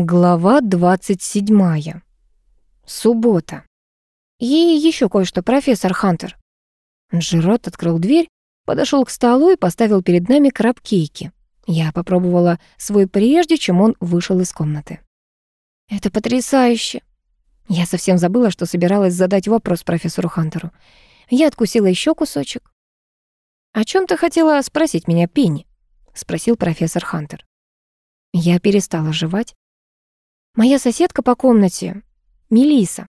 Глава 27. Суббота. И еще кое-что, профессор Хантер. Джерот открыл дверь, подошел к столу и поставил перед нами крабкейки. Я попробовала свой прежде, чем он вышел из комнаты. «Это потрясающе!» Я совсем забыла, что собиралась задать вопрос профессору Хантеру. Я откусила еще кусочек. «О чем ты хотела спросить меня, Пенни?» — спросил профессор Хантер. Я перестала жевать. Моя соседка по комнате, Мелиса.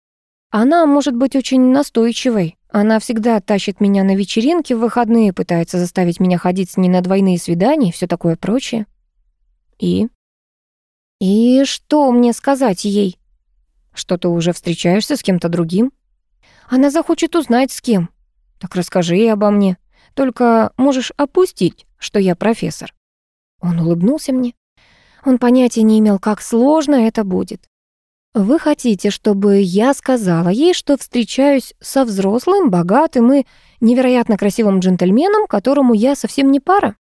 Она может быть очень настойчивой. Она всегда тащит меня на вечеринки в выходные, пытается заставить меня ходить с ней на двойные свидания и всё такое прочее. И? И что мне сказать ей? Что ты уже встречаешься с кем-то другим? Она захочет узнать, с кем. Так расскажи ей обо мне. Только можешь опустить, что я профессор. Он улыбнулся мне. Он понятия не имел, как сложно это будет. Вы хотите, чтобы я сказала ей, что встречаюсь со взрослым, богатым и невероятно красивым джентльменом, которому я совсем не пара?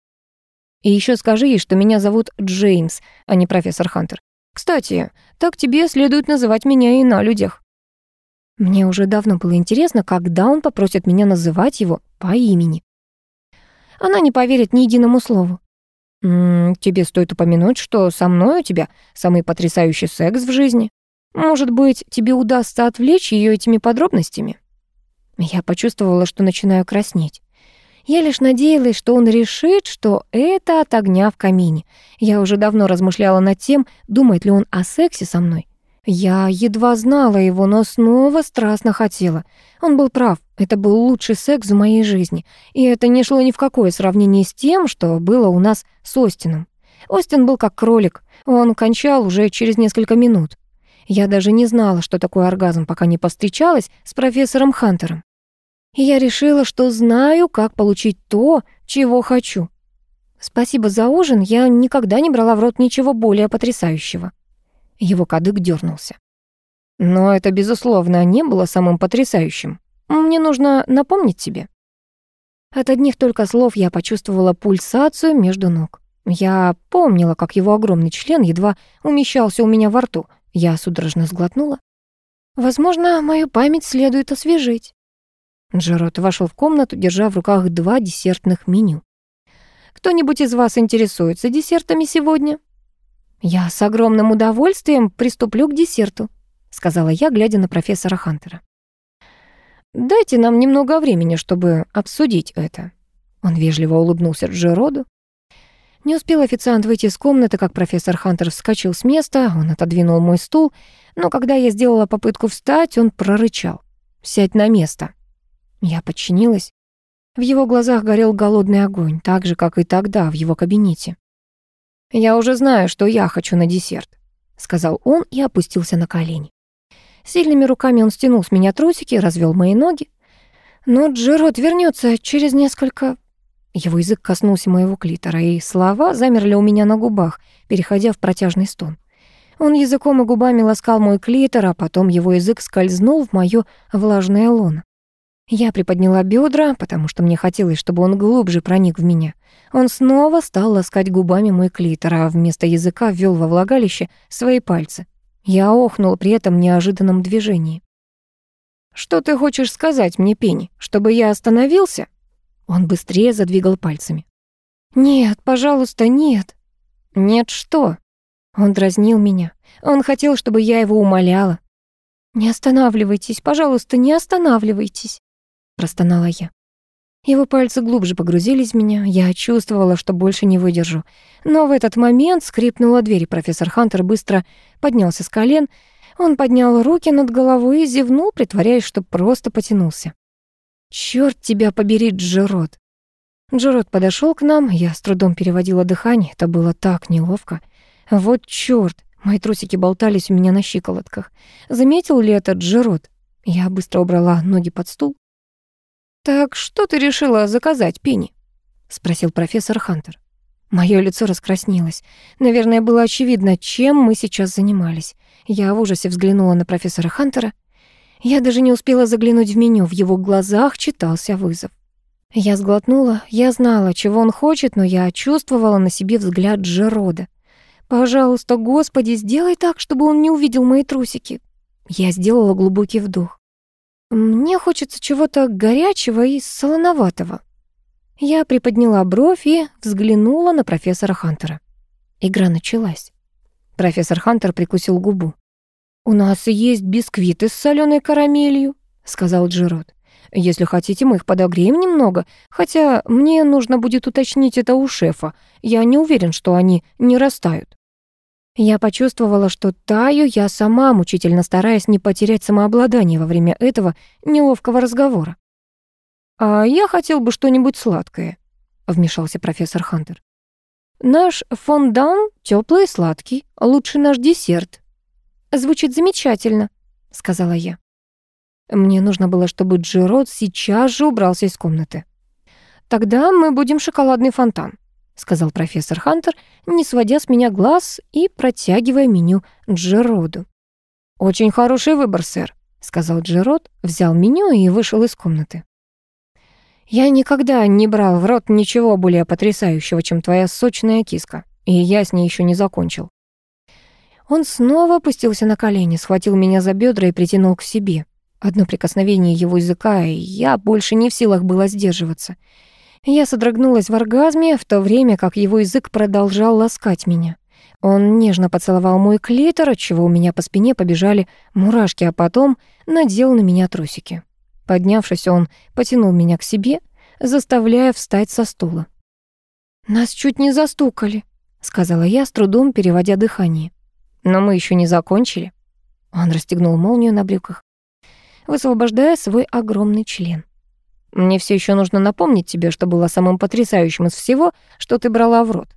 И еще скажи ей, что меня зовут Джеймс, а не профессор Хантер. Кстати, так тебе следует называть меня и на людях. Мне уже давно было интересно, когда он попросит меня называть его по имени. Она не поверит ни единому слову. Тебе стоит упомянуть, что со мной у тебя самый потрясающий секс в жизни. Может быть, тебе удастся отвлечь ее этими подробностями? Я почувствовала, что начинаю краснеть. Я лишь надеялась, что он решит, что это от огня в камине. Я уже давно размышляла над тем, думает ли он о сексе со мной. Я едва знала его, но снова страстно хотела. Он был прав, это был лучший секс в моей жизни, и это не шло ни в какое сравнение с тем, что было у нас с Остином. Остин был как кролик, он кончал уже через несколько минут. Я даже не знала, что такое оргазм, пока не повстречалась с профессором Хантером. И я решила, что знаю, как получить то, чего хочу. Спасибо за ужин, я никогда не брала в рот ничего более потрясающего. Его кадык дернулся. Но это, безусловно, не было самым потрясающим. Мне нужно напомнить тебе. От одних только слов я почувствовала пульсацию между ног. Я помнила, как его огромный член едва умещался у меня во рту. Я судорожно сглотнула. Возможно, мою память следует освежить. Джерот вошел в комнату, держа в руках два десертных меню. «Кто-нибудь из вас интересуется десертами сегодня?» «Я с огромным удовольствием приступлю к десерту», сказала я, глядя на профессора Хантера. «Дайте нам немного времени, чтобы обсудить это». Он вежливо улыбнулся Джероду. Не успел официант выйти из комнаты, как профессор Хантер вскочил с места, он отодвинул мой стул, но когда я сделала попытку встать, он прорычал. «Сядь на место». Я подчинилась. В его глазах горел голодный огонь, так же, как и тогда в его кабинете. «Я уже знаю, что я хочу на десерт», — сказал он и опустился на колени. Сильными руками он стянул с меня трусики, развел мои ноги. «Но Джерот вернется через несколько...» Его язык коснулся моего клитора, и слова замерли у меня на губах, переходя в протяжный стон. Он языком и губами ласкал мой клитор, а потом его язык скользнул в моё влажное лоно. Я приподняла бедра, потому что мне хотелось, чтобы он глубже проник в меня. Он снова стал ласкать губами мой клитор, а вместо языка ввел во влагалище свои пальцы. Я охнул при этом неожиданном движении. «Что ты хочешь сказать мне, Пенни? Чтобы я остановился?» Он быстрее задвигал пальцами. «Нет, пожалуйста, нет». «Нет что?» Он дразнил меня. Он хотел, чтобы я его умоляла. «Не останавливайтесь, пожалуйста, не останавливайтесь» простонала я. Его пальцы глубже погрузились в меня, я чувствовала, что больше не выдержу. Но в этот момент скрипнула дверь, и профессор Хантер быстро поднялся с колен. Он поднял руки над головой и зевнул, притворяясь, что просто потянулся. «Чёрт тебя побери, Джерот!» Джерот подошел к нам, я с трудом переводила дыхание, это было так неловко. Вот чёрт, мои трусики болтались у меня на щиколотках. Заметил ли это Джерот? Я быстро убрала ноги под стул. «Так что ты решила заказать, Пенни?» — спросил профессор Хантер. Моё лицо раскраснелось. Наверное, было очевидно, чем мы сейчас занимались. Я в ужасе взглянула на профессора Хантера. Я даже не успела заглянуть в меню, в его глазах читался вызов. Я сглотнула, я знала, чего он хочет, но я чувствовала на себе взгляд Джерода. Пожалуйста, Господи, сделай так, чтобы он не увидел мои трусики. Я сделала глубокий вдох. Мне хочется чего-то горячего и солоноватого. Я приподняла бровь и взглянула на профессора Хантера. Игра началась. Профессор Хантер прикусил губу. «У нас есть бисквиты с соленой карамелью», — сказал Джерод. «Если хотите, мы их подогреем немного, хотя мне нужно будет уточнить это у шефа. Я не уверен, что они не растают». Я почувствовала, что таю я сама, мучительно стараясь не потерять самообладание во время этого неловкого разговора. «А я хотел бы что-нибудь сладкое», — вмешался профессор Хантер. «Наш фондан теплый и сладкий, лучше наш десерт». «Звучит замечательно», — сказала я. Мне нужно было, чтобы Джерод сейчас же убрался из комнаты. «Тогда мы будем шоколадный фонтан», сказал профессор Хантер, не сводя с меня глаз и протягивая меню Джероду. «Очень хороший выбор, сэр», — сказал Джерод, взял меню и вышел из комнаты. «Я никогда не брал в рот ничего более потрясающего, чем твоя сочная киска, и я с ней еще не закончил». Он снова опустился на колени, схватил меня за бедра и притянул к себе. Одно прикосновение его языка, и я больше не в силах была сдерживаться. Я содрогнулась в оргазме, в то время как его язык продолжал ласкать меня. Он нежно поцеловал мой клитор, отчего у меня по спине побежали мурашки, а потом надел на меня трусики. Поднявшись, он потянул меня к себе, заставляя встать со стула. «Нас чуть не застукали», — сказала я, с трудом переводя дыхание. «Но мы еще не закончили». Он расстегнул молнию на брюках, высвобождая свой огромный член. Мне все еще нужно напомнить тебе, что было самым потрясающим из всего, что ты брала в рот.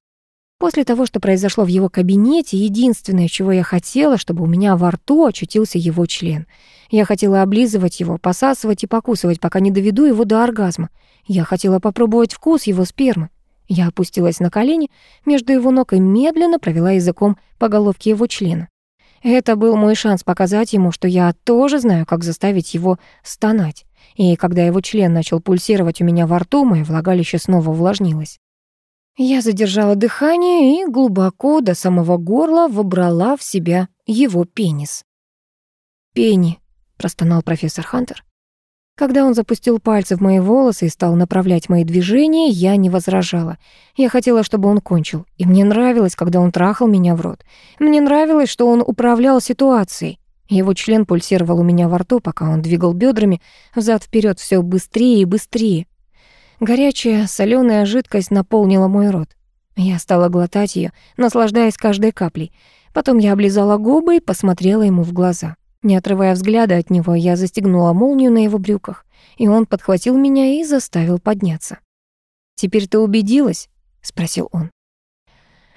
После того, что произошло в его кабинете, единственное, чего я хотела, чтобы у меня во рту очутился его член. Я хотела облизывать его, посасывать и покусывать, пока не доведу его до оргазма. Я хотела попробовать вкус его спермы. Я опустилась на колени между его ног и медленно провела языком по головке его члена. Это был мой шанс показать ему, что я тоже знаю, как заставить его стонать и когда его член начал пульсировать у меня во рту, мое влагалище снова увлажнилось. Я задержала дыхание и глубоко до самого горла вобрала в себя его пенис. «Пенни», — простонал профессор Хантер. Когда он запустил пальцы в мои волосы и стал направлять мои движения, я не возражала. Я хотела, чтобы он кончил. И мне нравилось, когда он трахал меня в рот. Мне нравилось, что он управлял ситуацией. Его член пульсировал у меня во рту, пока он двигал бедрами взад вперед все быстрее и быстрее. Горячая соленая жидкость наполнила мой рот. Я стала глотать ее, наслаждаясь каждой каплей. Потом я облизала губы и посмотрела ему в глаза. Не отрывая взгляда от него, я застегнула молнию на его брюках, и он подхватил меня и заставил подняться. «Теперь ты убедилась?» — спросил он.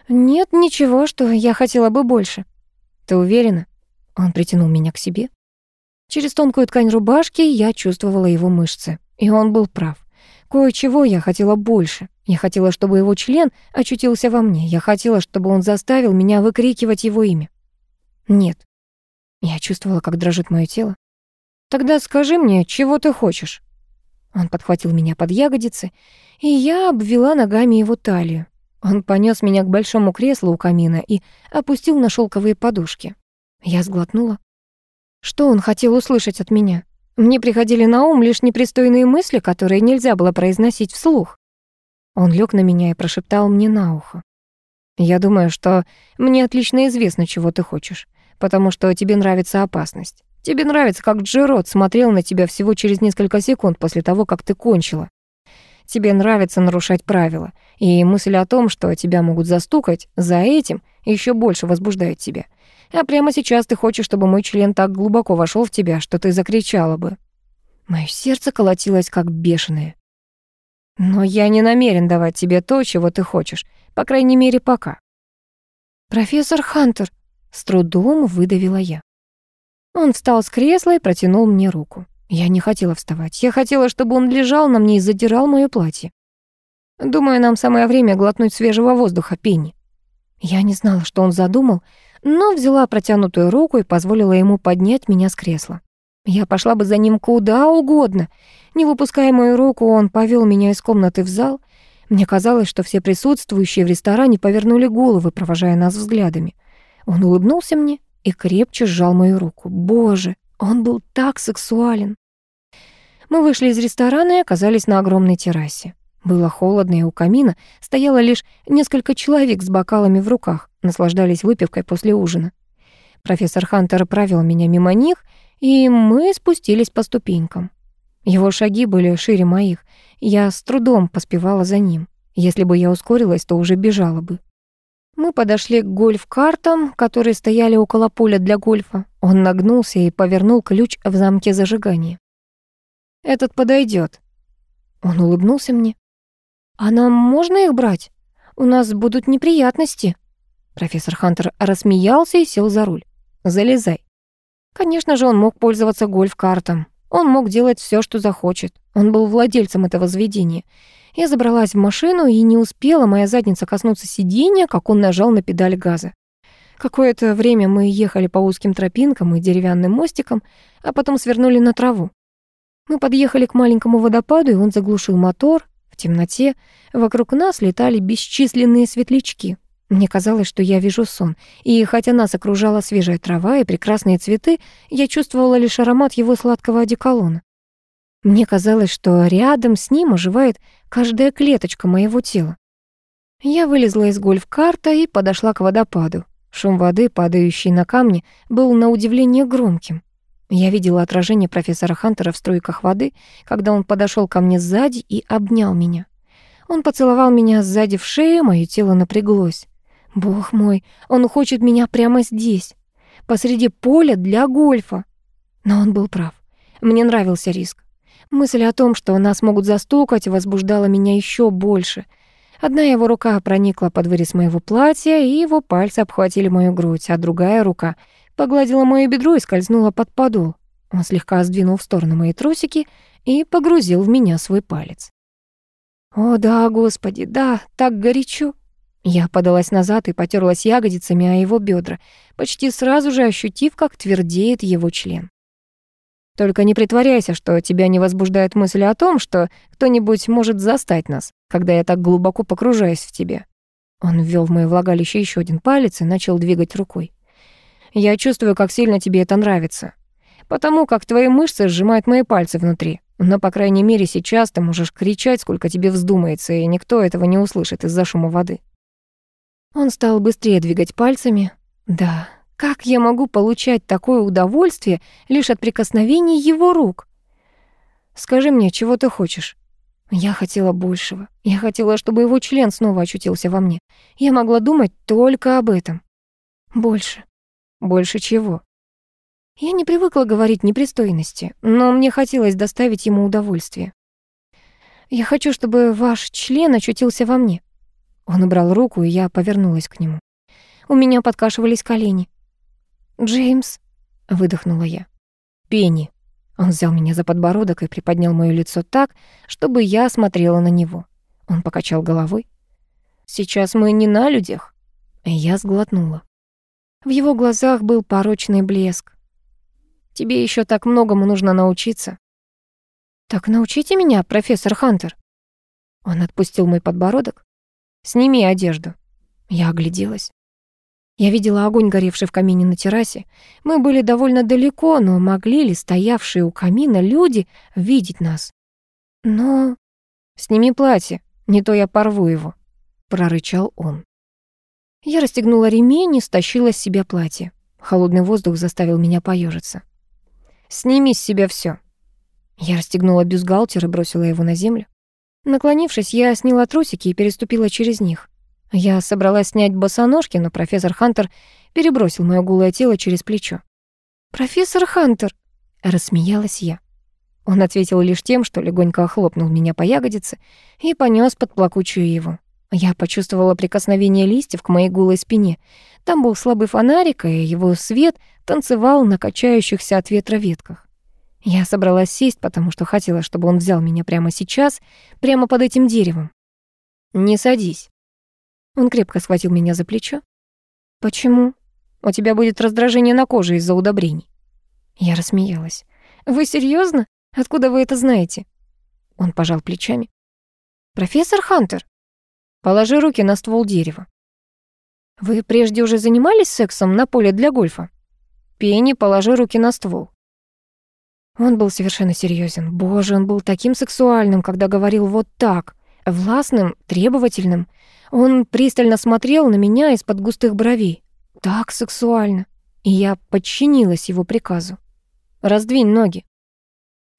«Нет, ничего, что я хотела бы больше». «Ты уверена?» Он притянул меня к себе. Через тонкую ткань рубашки я чувствовала его мышцы. И он был прав. Кое-чего я хотела больше. Я хотела, чтобы его член очутился во мне. Я хотела, чтобы он заставил меня выкрикивать его имя. Нет. Я чувствовала, как дрожит мое тело. «Тогда скажи мне, чего ты хочешь?» Он подхватил меня под ягодицы, и я обвела ногами его талию. Он понес меня к большому креслу у камина и опустил на шелковые подушки. Я сглотнула. Что он хотел услышать от меня? Мне приходили на ум лишь непристойные мысли, которые нельзя было произносить вслух. Он лег на меня и прошептал мне на ухо. «Я думаю, что мне отлично известно, чего ты хочешь, потому что тебе нравится опасность. Тебе нравится, как Джерод смотрел на тебя всего через несколько секунд после того, как ты кончила. Тебе нравится нарушать правила, и мысль о том, что тебя могут застукать, за этим еще больше возбуждает тебя. А прямо сейчас ты хочешь, чтобы мой член так глубоко вошел в тебя, что ты закричала бы. Моё сердце колотилось как бешеное. Но я не намерен давать тебе то, чего ты хочешь, по крайней мере, пока. Профессор Хантер, с трудом выдавила я. Он встал с кресла и протянул мне руку. Я не хотела вставать. Я хотела, чтобы он лежал на мне и задирал моё платье. Думаю, нам самое время глотнуть свежего воздуха, Пенни. Я не знала, что он задумал, но взяла протянутую руку и позволила ему поднять меня с кресла. Я пошла бы за ним куда угодно. Не выпуская мою руку, он повел меня из комнаты в зал. Мне казалось, что все присутствующие в ресторане повернули головы, провожая нас взглядами. Он улыбнулся мне и крепче сжал мою руку. Боже, он был так сексуален. Мы вышли из ресторана и оказались на огромной террасе. Было холодно, и у камина стояло лишь несколько человек с бокалами в руках, наслаждались выпивкой после ужина. Профессор Хантер провел меня мимо них, и мы спустились по ступенькам. Его шаги были шире моих, я с трудом поспевала за ним. Если бы я ускорилась, то уже бежала бы. Мы подошли к гольф-картам, которые стояли около поля для гольфа. Он нагнулся и повернул ключ в замке зажигания. «Этот подойдет. Он улыбнулся мне. «А нам можно их брать? У нас будут неприятности». Профессор Хантер рассмеялся и сел за руль. «Залезай». Конечно же, он мог пользоваться гольф-картом. Он мог делать все, что захочет. Он был владельцем этого заведения. Я забралась в машину, и не успела моя задница коснуться сиденья, как он нажал на педаль газа. Какое-то время мы ехали по узким тропинкам и деревянным мостикам, а потом свернули на траву. Мы подъехали к маленькому водопаду, и он заглушил мотор. Темноте вокруг нас летали бесчисленные светлячки. Мне казалось, что я вижу сон, и хотя нас окружала свежая трава и прекрасные цветы, я чувствовала лишь аромат его сладкого одеколона. Мне казалось, что рядом с ним оживает каждая клеточка моего тела. Я вылезла из гольф-карта и подошла к водопаду. Шум воды, падающий на камни, был на удивление громким. Я видела отражение профессора Хантера в струйках воды, когда он подошел ко мне сзади и обнял меня. Он поцеловал меня сзади в шею, мое тело напряглось. Бог мой, он хочет меня прямо здесь, посреди поля для гольфа. Но он был прав. Мне нравился риск. Мысль о том, что нас могут застукать, возбуждала меня еще больше. Одна его рука проникла под вырез моего платья, и его пальцы обхватили мою грудь, а другая рука погладила моё бедро и скользнула под подол. Он слегка сдвинул в сторону мои трусики и погрузил в меня свой палец. О да, господи, да, так горячо. Я подалась назад и потерлась ягодицами о его бедра, почти сразу же ощутив, как твердеет его член. Только не притворяйся, что тебя не возбуждает мысль о том, что кто-нибудь может застать нас, когда я так глубоко погружаюсь в тебя. Он ввел в моё влагалище еще один палец и начал двигать рукой. Я чувствую, как сильно тебе это нравится. Потому как твои мышцы сжимают мои пальцы внутри. Но, по крайней мере, сейчас ты можешь кричать, сколько тебе вздумается, и никто этого не услышит из-за шума воды. Он стал быстрее двигать пальцами. Да, как я могу получать такое удовольствие лишь от прикосновений его рук? Скажи мне, чего ты хочешь? Я хотела большего. Я хотела, чтобы его член снова очутился во мне. Я могла думать только об этом. Больше. Больше чего? Я не привыкла говорить непристойности, но мне хотелось доставить ему удовольствие. Я хочу, чтобы ваш член очутился во мне. Он убрал руку, и я повернулась к нему. У меня подкашивались колени. «Джеймс», — выдохнула я. «Пенни». Он взял меня за подбородок и приподнял моё лицо так, чтобы я смотрела на него. Он покачал головой. «Сейчас мы не на людях». Я сглотнула. В его глазах был порочный блеск. «Тебе ещё так многому нужно научиться». «Так научите меня, профессор Хантер». Он отпустил мой подбородок. Сними одежду». Я огляделась. Я видела огонь, горевший в камине на террасе. Мы были довольно далеко, но могли ли стоявшие у камина люди видеть нас? Но... «Сними платье, не то я порву его», — прорычал он. Я расстегнула ремень и стащила с себя платье. Холодный воздух заставил меня поежиться. «Сними с себя все. Я расстегнула бюстгальтер и бросила его на землю. Наклонившись, я сняла трусики и переступила через них. Я собралась снять босоножки, но профессор Хантер перебросил моё голое тело через плечо. «Профессор Хантер!» — рассмеялась я. Он ответил лишь тем, что легонько охлопнул меня по ягодице и понёс под плакучую его. Я почувствовала прикосновение листьев к моей голой спине. Там был слабый фонарик, и его свет танцевал на качающихся от ветра ветках. Я собралась сесть, потому что хотела, чтобы он взял меня прямо сейчас, прямо под этим деревом. «Не садись». Он крепко схватил меня за плечо. «Почему? У тебя будет раздражение на коже из-за удобрений». Я рассмеялась. «Вы серьезно? Откуда вы это знаете?» Он пожал плечами. «Профессор Хантер, Положи руки на ствол дерева. Вы прежде уже занимались сексом на поле для гольфа? Пенни, положи руки на ствол. Он был совершенно серьезен. Боже, он был таким сексуальным, когда говорил вот так, властным, требовательным. Он пристально смотрел на меня из-под густых бровей. Так сексуально. И я подчинилась его приказу. «Раздвинь ноги».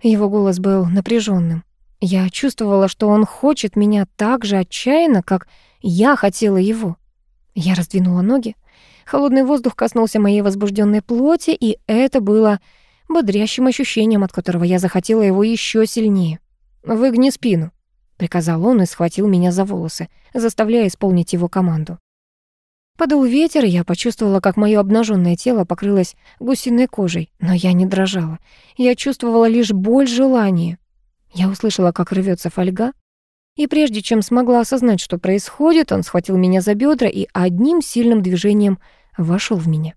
Его голос был напряженным. Я чувствовала, что он хочет меня так же отчаянно, как я хотела его. Я раздвинула ноги. Холодный воздух коснулся моей возбужденной плоти, и это было бодрящим ощущением, от которого я захотела его еще сильнее. «Выгни спину», — приказал он и схватил меня за волосы, заставляя исполнить его команду. Подул ветер, и я почувствовала, как моё обнаженное тело покрылось гусиной кожей, но я не дрожала. Я чувствовала лишь боль желания. Я услышала, как рвется фольга, и прежде чем смогла осознать, что происходит, он схватил меня за бедра и одним сильным движением вошел в меня.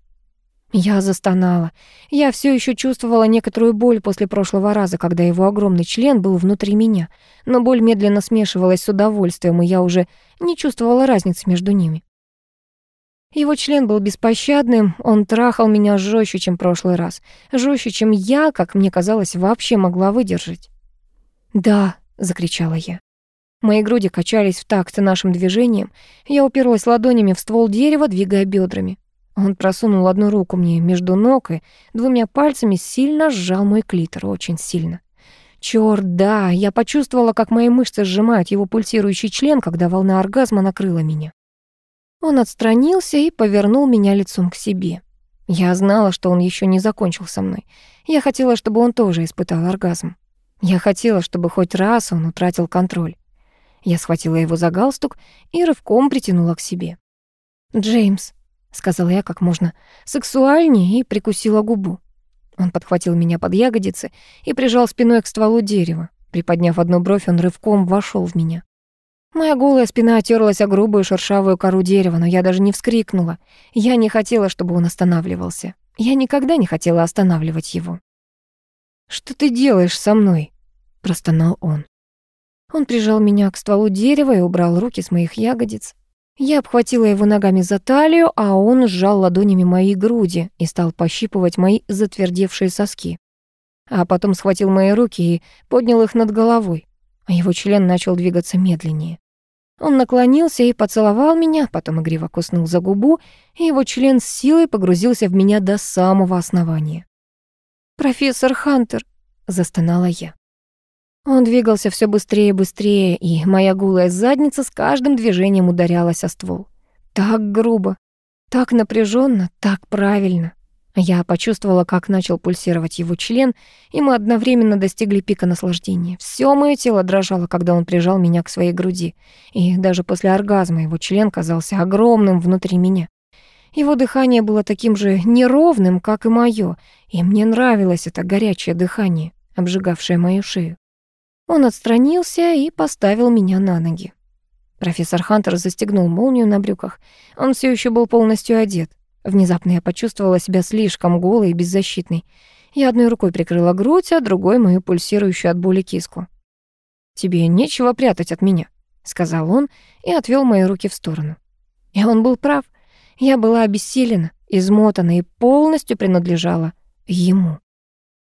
Я застонала. Я все еще чувствовала некоторую боль после прошлого раза, когда его огромный член был внутри меня, но боль медленно смешивалась с удовольствием, и я уже не чувствовала разницы между ними. Его член был беспощадным, он трахал меня жестче, чем прошлый раз, жестче, чем я, как мне казалось, вообще могла выдержать. «Да», — закричала я. Мои груди качались в такт нашим движением. Я уперлась ладонями в ствол дерева, двигая бедрами. Он просунул одну руку мне между ног и двумя пальцами сильно сжал мой клитор, очень сильно. Чёрт, да, я почувствовала, как мои мышцы сжимают его пульсирующий член, когда волна оргазма накрыла меня. Он отстранился и повернул меня лицом к себе. Я знала, что он еще не закончил со мной. Я хотела, чтобы он тоже испытал оргазм. Я хотела, чтобы хоть раз он утратил контроль. Я схватила его за галстук и рывком притянула к себе. «Джеймс», — сказала я как можно сексуальнее и прикусила губу. Он подхватил меня под ягодицы и прижал спиной к стволу дерева. Приподняв одну бровь, он рывком вошел в меня. Моя голая спина отерлась о грубую шершавую кору дерева, но я даже не вскрикнула. Я не хотела, чтобы он останавливался. Я никогда не хотела останавливать его. «Что ты делаешь со мной?» — простонал он. Он прижал меня к стволу дерева и убрал руки с моих ягодиц. Я обхватила его ногами за талию, а он сжал ладонями мои груди и стал пощипывать мои затвердевшие соски. А потом схватил мои руки и поднял их над головой, а его член начал двигаться медленнее. Он наклонился и поцеловал меня, потом игриво куснул за губу, и его член с силой погрузился в меня до самого основания. «Профессор Хантер», — застонала я. Он двигался все быстрее и быстрее, и моя гулая задница с каждым движением ударялась о ствол. Так грубо, так напряженно, так правильно. Я почувствовала, как начал пульсировать его член, и мы одновременно достигли пика наслаждения. Все мое тело дрожало, когда он прижал меня к своей груди, и даже после оргазма его член казался огромным внутри меня. Его дыхание было таким же неровным, как и мое, и мне нравилось это горячее дыхание, обжигавшее мою шею. Он отстранился и поставил меня на ноги. Профессор Хантер застегнул молнию на брюках. Он все еще был полностью одет. Внезапно я почувствовала себя слишком голой и беззащитной. Я одной рукой прикрыла грудь, а другой — мою пульсирующую от боли киску. «Тебе нечего прятать от меня», — сказал он и отвел мои руки в сторону. И он был прав. Я была обессилена, измотана и полностью принадлежала ему.